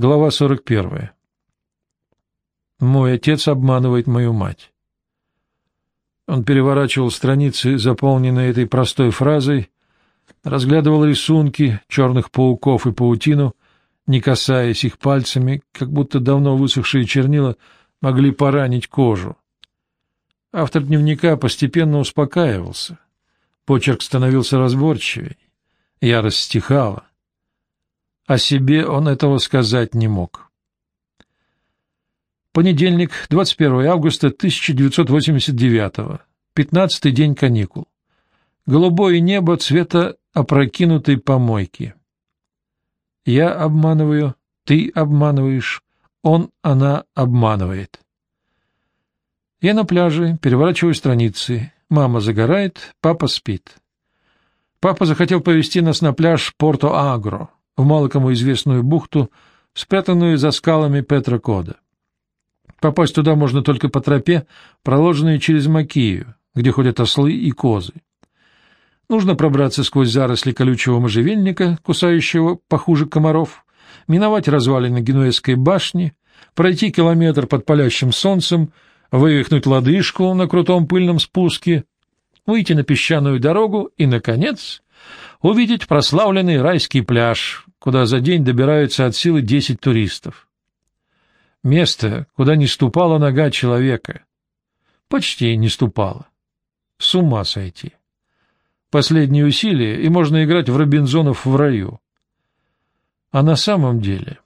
Глава 41. Мой отец обманывает мою мать. Он переворачивал страницы, заполненные этой простой фразой, разглядывал рисунки черных пауков и паутину, не касаясь их пальцами, как будто давно высохшие чернила могли поранить кожу. Автор дневника постепенно успокаивался. Почерк становился разборчивей. Ярость стихала. О себе он этого сказать не мог. Понедельник, 21 августа 1989 пятнадцатый день каникул. Голубое небо цвета опрокинутой помойки. Я обманываю, ты обманываешь, он, она обманывает. Я на пляже, переворачиваю страницы. Мама загорает, папа спит. Папа захотел повезти нас на пляж Порто-Агро в мало кому известную бухту, спрятанную за скалами Петра-Кода. Попасть туда можно только по тропе, проложенной через Макию, где ходят ослы и козы. Нужно пробраться сквозь заросли колючего можжевельника, кусающего похуже комаров, миновать развалины Генуэзской башни, пройти километр под палящим солнцем, вывихнуть лодыжку на крутом пыльном спуске, выйти на песчаную дорогу и, наконец, увидеть прославленный райский пляж, куда за день добираются от силы десять туристов. Место, куда не ступала нога человека. Почти не ступала. С ума сойти. Последние усилия, и можно играть в Робинзонов в раю. А на самом деле...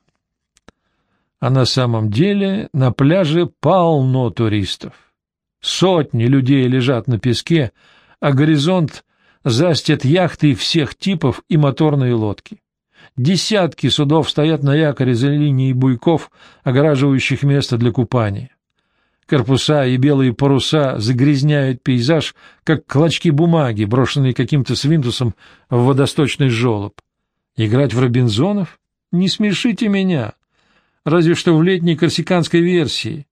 А на самом деле на пляже полно туристов. Сотни людей лежат на песке, а горизонт застят яхты всех типов и моторные лодки. Десятки судов стоят на якоре за линией буйков, огораживающих место для купания. Корпуса и белые паруса загрязняют пейзаж, как клочки бумаги, брошенные каким-то свинтусом в водосточный желоб. Играть в Робинзонов? Не смешите меня. Разве что в летней корсиканской версии.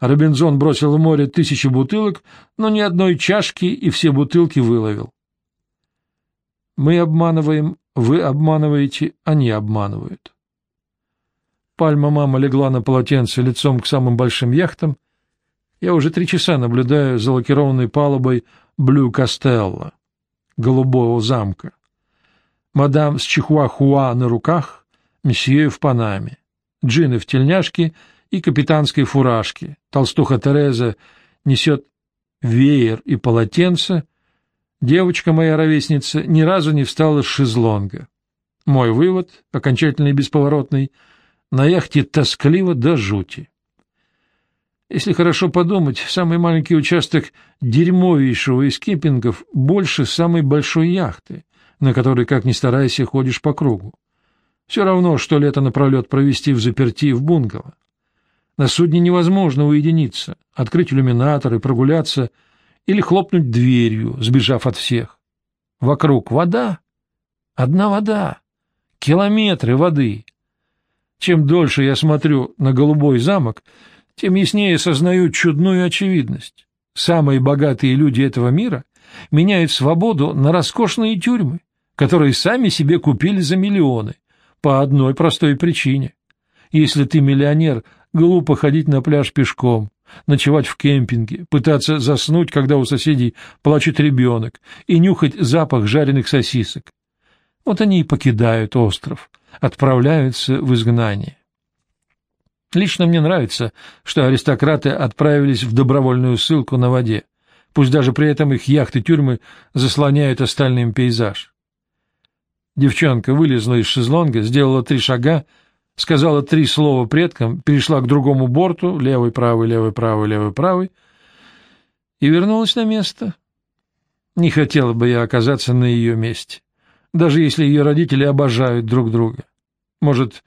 Робинзон бросил в море тысячи бутылок, но ни одной чашки и все бутылки выловил. Мы обманываем, вы обманываете, они обманывают. Пальма-мама легла на полотенце лицом к самым большим яхтам. Я уже три часа наблюдаю за лакированной палубой Блю Костелло, голубого замка. Мадам с чихуахуа на руках, месье в панаме, джины в тельняшке и капитанской фуражке. Толстуха Тереза несет веер и полотенце — Девочка моя ровесница ни разу не встала с шезлонга. Мой вывод, окончательный и бесповоротный, на яхте тоскливо до жути. Если хорошо подумать, самый маленький участок дерьмовейшего из кемпингов больше самой большой яхты, на которой, как ни старайся, ходишь по кругу. Все равно, что лето напролет провести в заперти в бунгало. На судне невозможно уединиться, открыть иллюминатор и прогуляться — или хлопнуть дверью, сбежав от всех. Вокруг вода, одна вода, километры воды. Чем дольше я смотрю на голубой замок, тем яснее сознаю чудную очевидность. Самые богатые люди этого мира меняют свободу на роскошные тюрьмы, которые сами себе купили за миллионы, по одной простой причине. Если ты миллионер, глупо ходить на пляж пешком, ночевать в кемпинге, пытаться заснуть, когда у соседей плачет ребенок, и нюхать запах жареных сосисок. Вот они и покидают остров, отправляются в изгнание. Лично мне нравится, что аристократы отправились в добровольную ссылку на воде, пусть даже при этом их яхты-тюрьмы заслоняют остальным пейзаж. Девчонка вылезла из шезлонга, сделала три шага сказала три слова предкам, перешла к другому борту, левый, правый, левый, правый, левый, правый, и вернулась на место. Не хотела бы я оказаться на ее месте, даже если ее родители обожают друг друга. Может,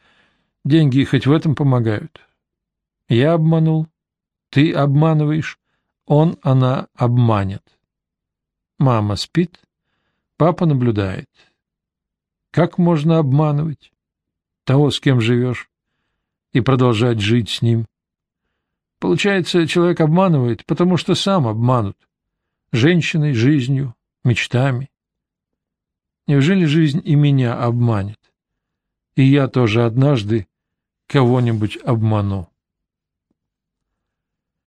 деньги хоть в этом помогают? Я обманул, ты обманываешь, он, она обманет. Мама спит, папа наблюдает. Как можно обманывать? Того, с кем живешь, и продолжать жить с ним. Получается, человек обманывает, потому что сам обманут. Женщиной, жизнью, мечтами. Неужели жизнь и меня обманет? И я тоже однажды кого-нибудь обману.